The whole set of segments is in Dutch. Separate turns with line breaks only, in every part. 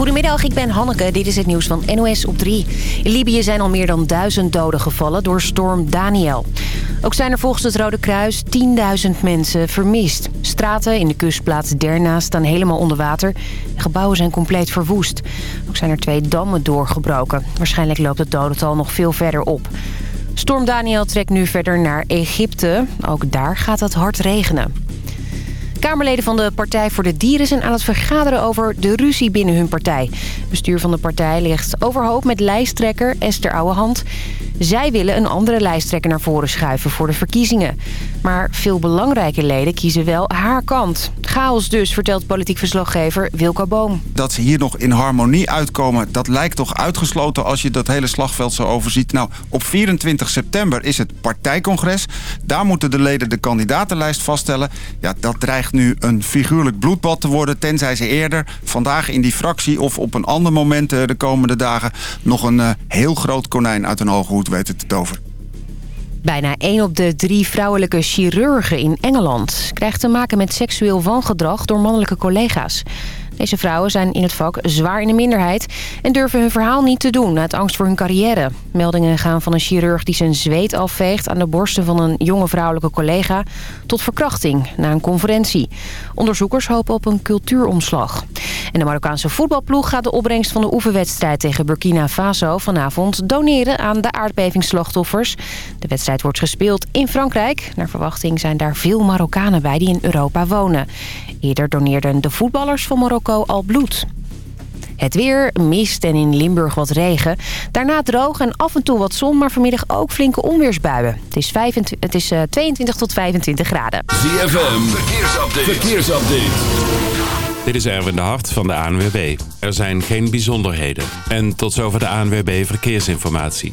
Goedemiddag, ik ben Hanneke. Dit is het nieuws van NOS op 3. In Libië zijn al meer dan duizend doden gevallen door storm Daniel. Ook zijn er volgens het Rode Kruis 10.000 mensen vermist. Straten in de kustplaats Derna staan helemaal onder water. Gebouwen zijn compleet verwoest. Ook zijn er twee dammen doorgebroken. Waarschijnlijk loopt het dodental nog veel verder op. Storm Daniel trekt nu verder naar Egypte. Ook daar gaat het hard regenen. Kamerleden van de Partij voor de Dieren zijn aan het vergaderen over de ruzie binnen hun partij. Bestuur van de partij ligt overhoop met lijsttrekker Esther Ouwehand. Zij willen een andere lijsttrekker naar voren schuiven voor de verkiezingen. Maar veel belangrijke leden kiezen wel haar kant. Chaos dus, vertelt politiek verslaggever Wilco Boom.
Dat ze hier nog in harmonie uitkomen, dat lijkt toch uitgesloten als je dat hele slagveld zo overziet. Nou, op 24 september is het partijcongres. Daar moeten de leden de kandidatenlijst vaststellen. Ja, dat dreigt nu een figuurlijk bloedbad te worden, tenzij ze eerder vandaag in die fractie of op een ander moment eh, de komende dagen nog een eh, heel groot konijn uit een hoge te toveren.
Bijna 1 op de drie vrouwelijke chirurgen in Engeland... krijgt te maken met seksueel wangedrag door mannelijke collega's. Deze vrouwen zijn in het vak zwaar in de minderheid... en durven hun verhaal niet te doen uit angst voor hun carrière. Meldingen gaan van een chirurg die zijn zweet afveegt... aan de borsten van een jonge vrouwelijke collega... tot verkrachting na een conferentie. Onderzoekers hopen op een cultuuromslag. En de Marokkaanse voetbalploeg gaat de opbrengst van de oefenwedstrijd... tegen Burkina Faso vanavond doneren aan de aardbevingsslachtoffers. De wedstrijd wordt gespeeld in Frankrijk. Naar verwachting zijn daar veel Marokkanen bij die in Europa wonen. Eerder doneerden de voetballers van Marokko al bloed. Het weer, mist en in Limburg wat regen. Daarna droog en af en toe wat zon, maar vanmiddag ook flinke onweersbuien. Het is, 25, het is 22 tot 25 graden.
ZFM, verkeersupdate. verkeersupdate. Dit is Erwin de Hart van de ANWB. Er zijn geen bijzonderheden. En tot zover de ANWB Verkeersinformatie.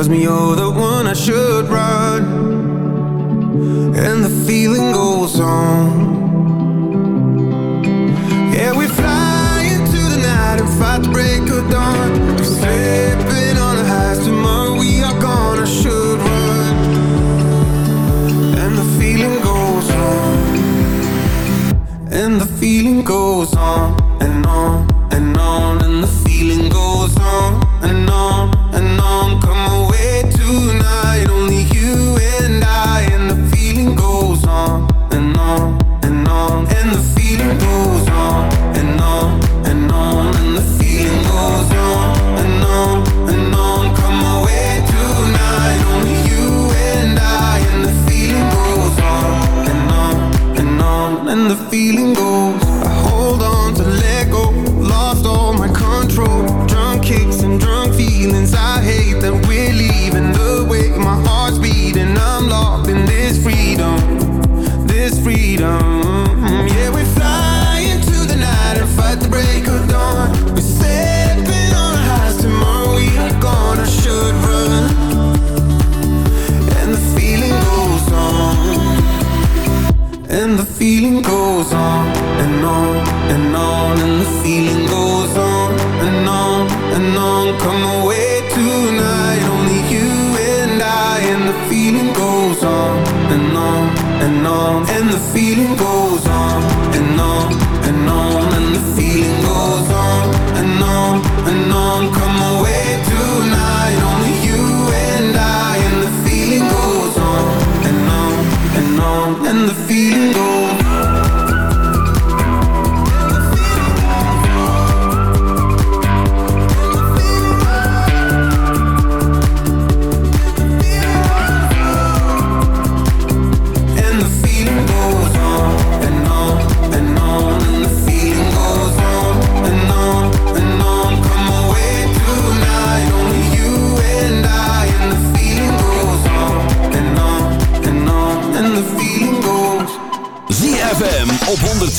tells me all the goes on and on and on And the feeling goes on and on and on. Come away tonight, only you and I And the feeling goes on and on and on And the feeling goes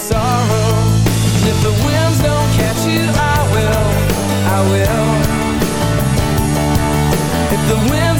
sorrow. And if the winds don't catch you, I will, I will. If the winds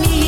me.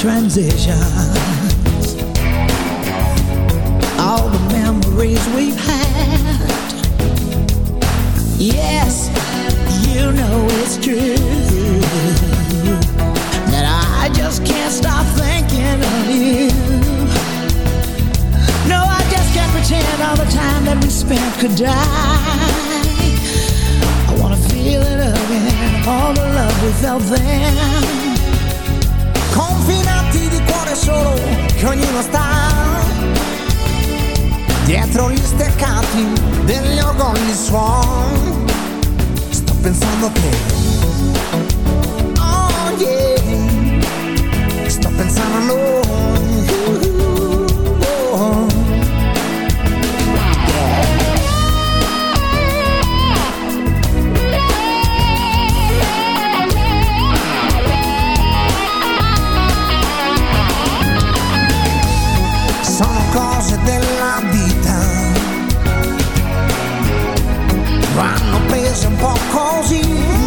transition. senti degli organi suon. Sto pensando a te. Oh yeah. Sto pensando a noi.
I'm
quand j'y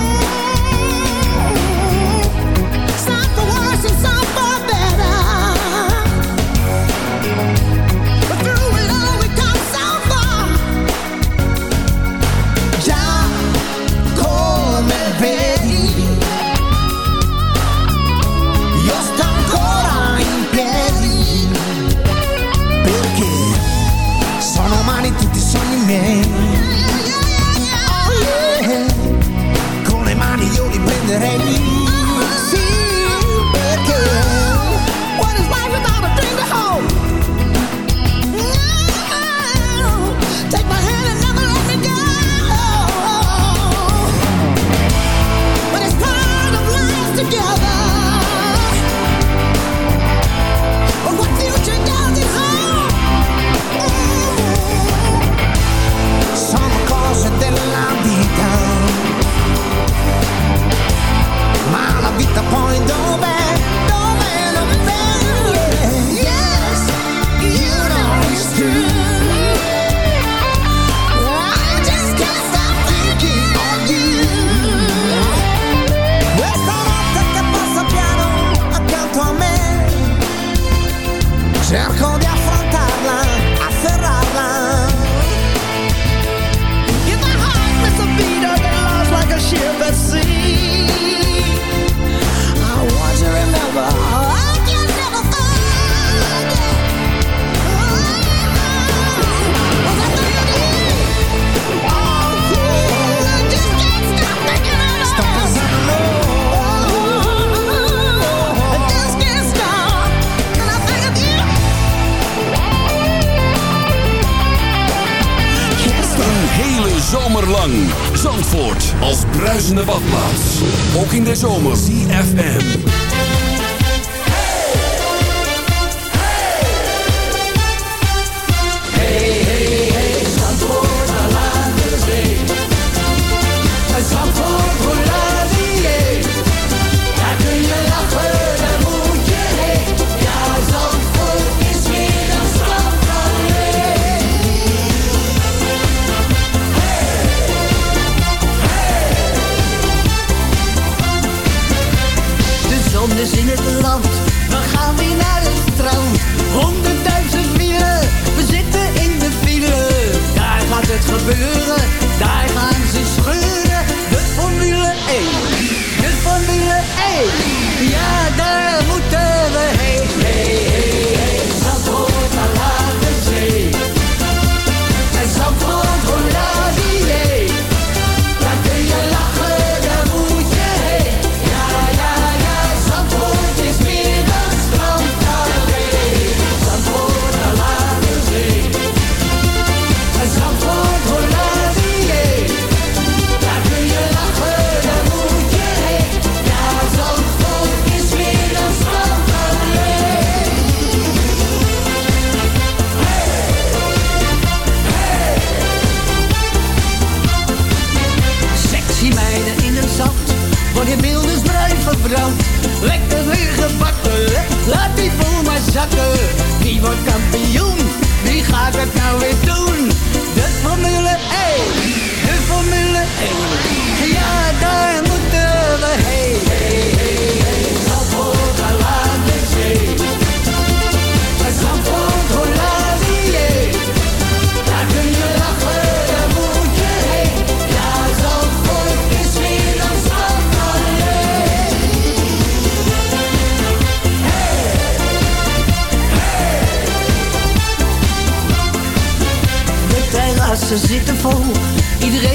ze zitten vol. Iedereen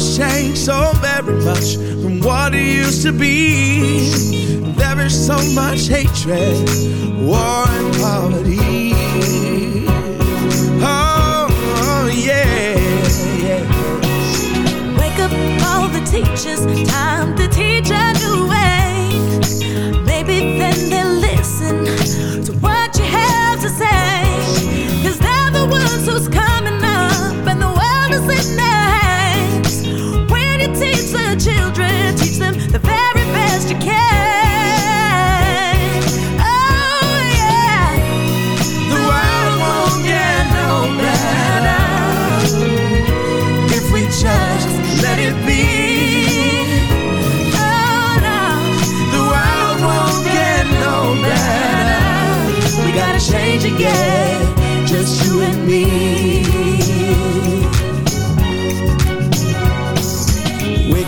has changed so very much from what it used to be. There is so much hatred, war, and poverty. Oh, oh, yeah, yeah.
Wake up all the teachers, time to teach a new way. Maybe then they'll listen to what you have to say. Cause they're the ones who's coming up and the world is in their hands. Teach the children, teach them the very best you can. Oh yeah.
The world won't get no better if we just let it be.
Oh no.
The world won't get no better. We gotta change again, just you and me.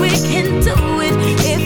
We can do it. If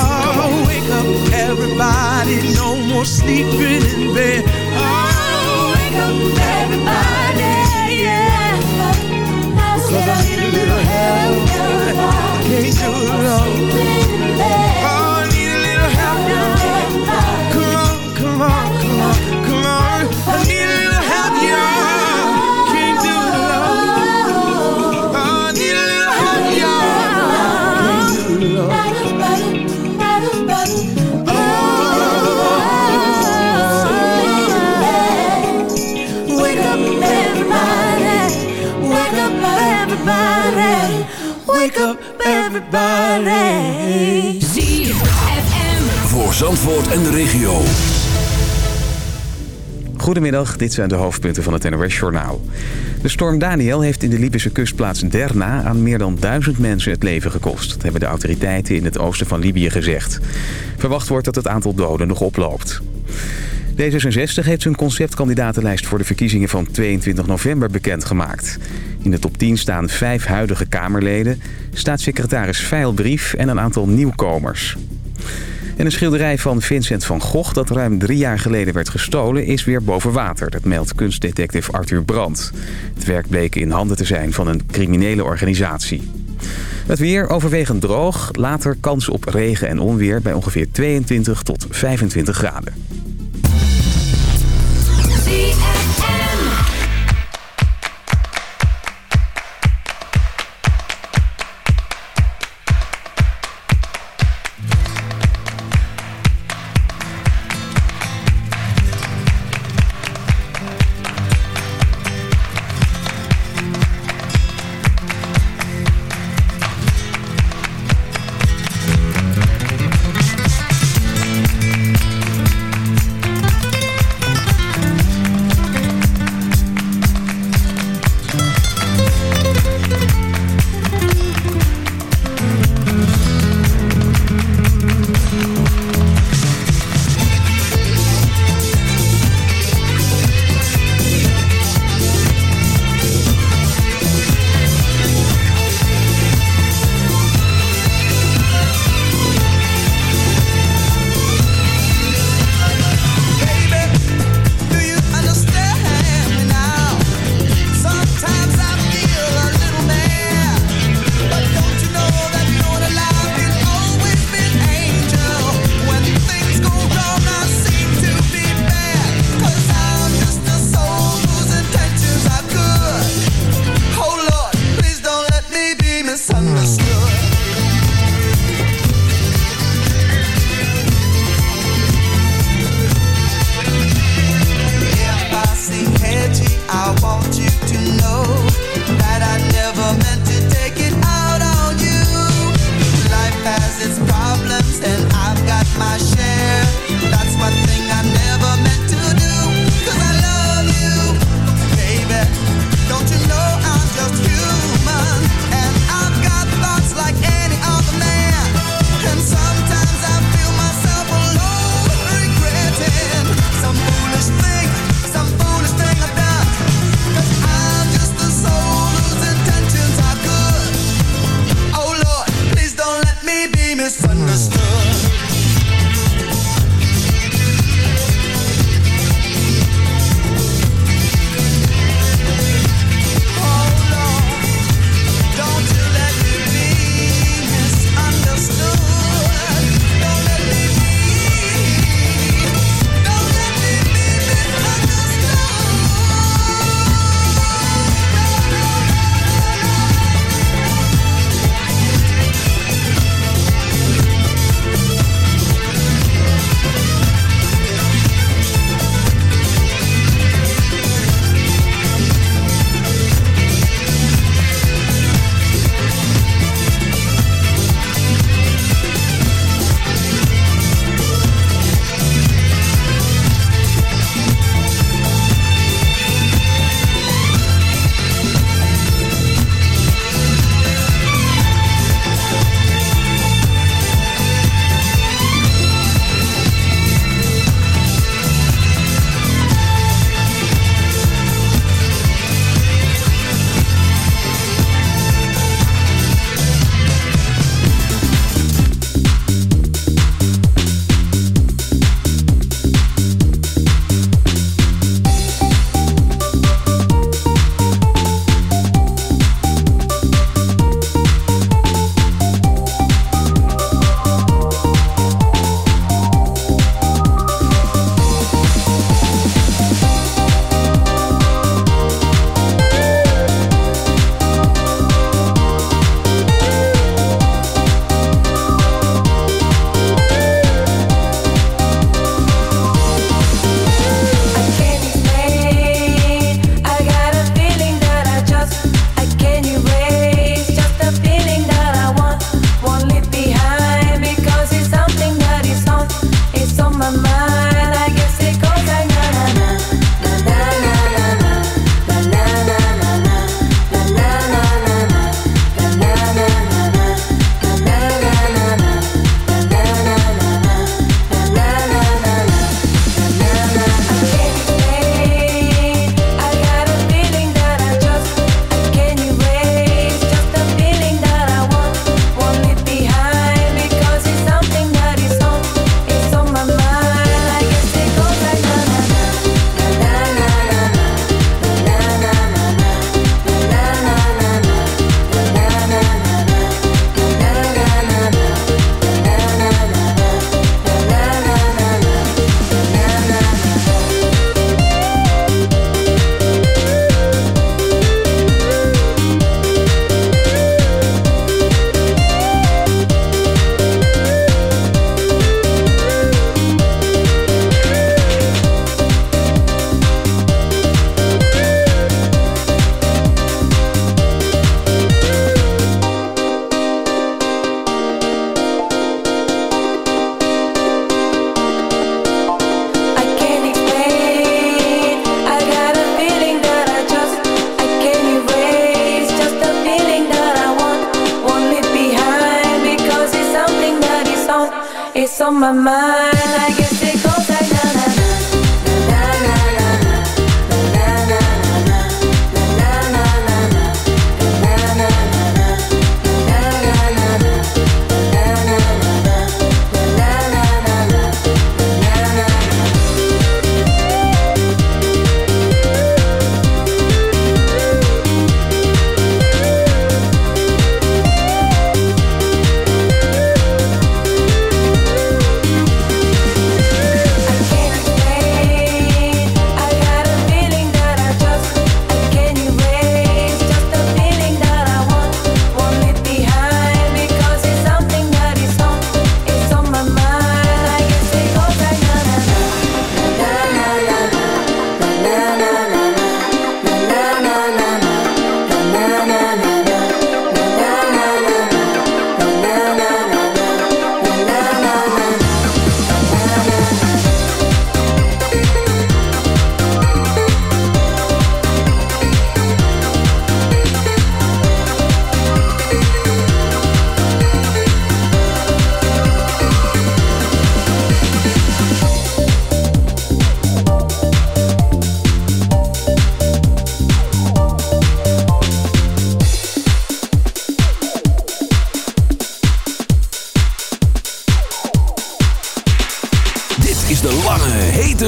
Oh, wake up, everybody. No more sleeping in bed. Oh, wake up, everybody. Yeah. Cause I need a little help. Can't do it alone.
Everybody.
ZFM. Voor Zandvoort en de regio.
Goedemiddag, dit zijn de hoofdpunten van het NOS-journaal. De storm Daniel heeft in de Libische kustplaats Derna aan meer dan duizend mensen het leven gekost. Dat hebben de autoriteiten in het oosten van Libië gezegd. Verwacht wordt dat het aantal doden nog oploopt. D66 heeft zijn conceptkandidatenlijst voor de verkiezingen van 22 november bekendgemaakt. In de top 10 staan vijf huidige Kamerleden, staatssecretaris Veilbrief en een aantal nieuwkomers. En een schilderij van Vincent van Gogh dat ruim drie jaar geleden werd gestolen is weer boven water. Dat meldt kunstdetective Arthur Brandt. Het werk bleek in handen te zijn van een criminele organisatie. Het weer overwegend droog, later kans op regen en onweer bij ongeveer 22 tot 25 graden.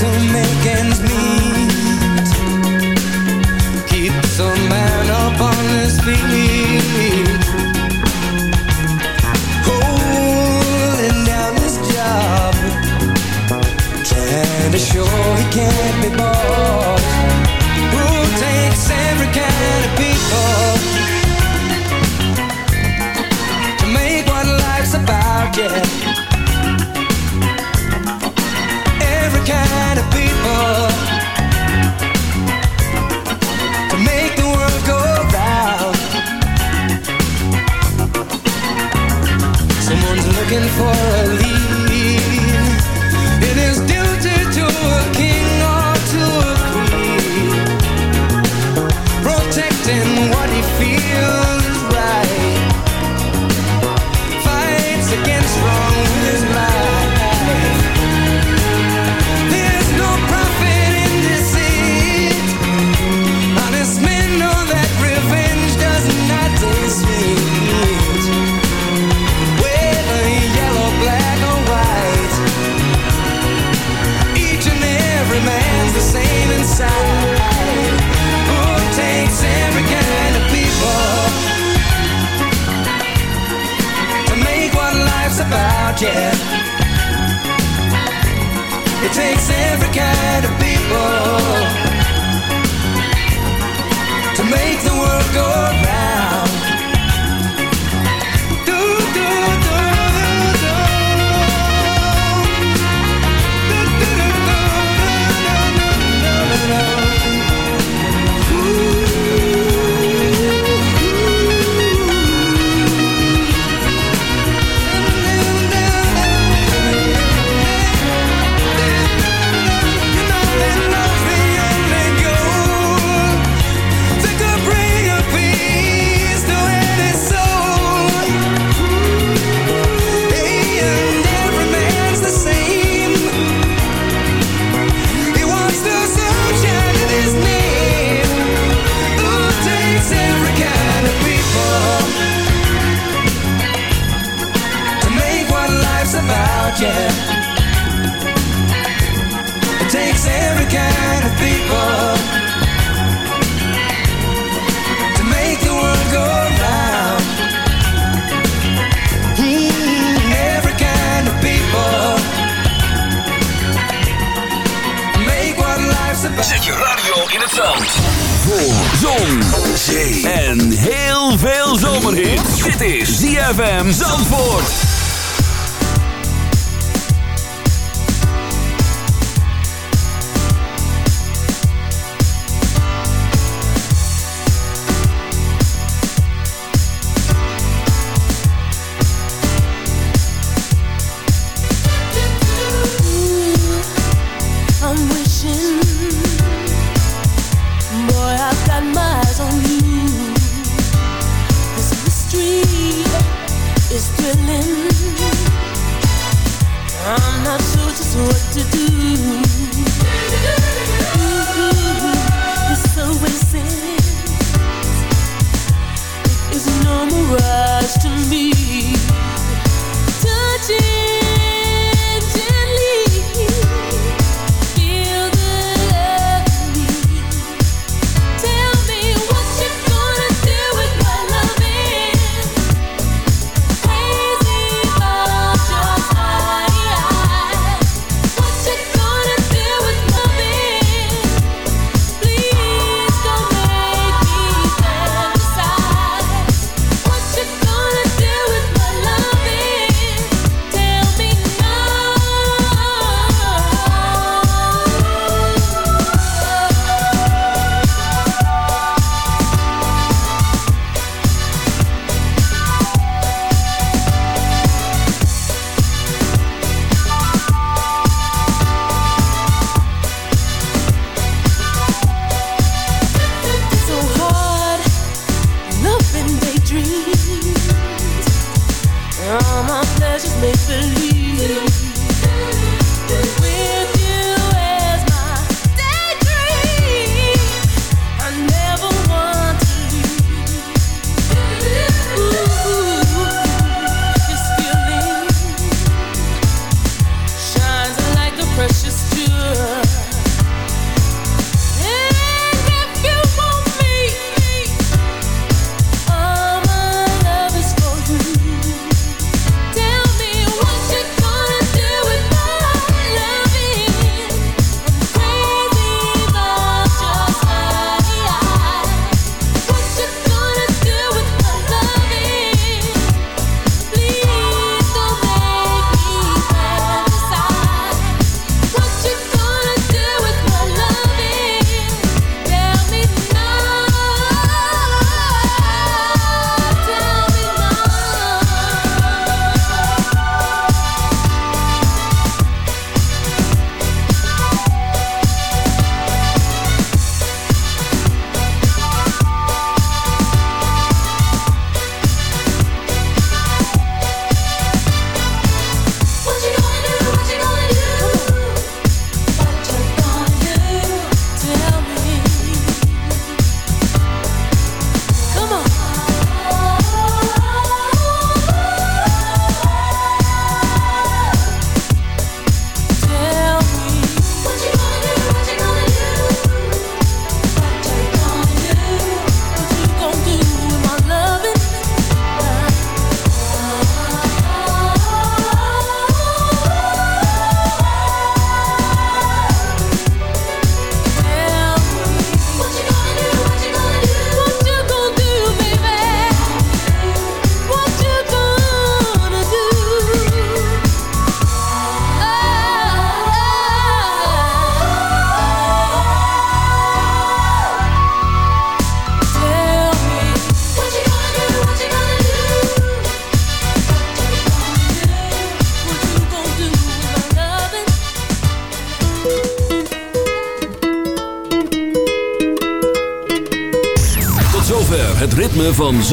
To
make ends meet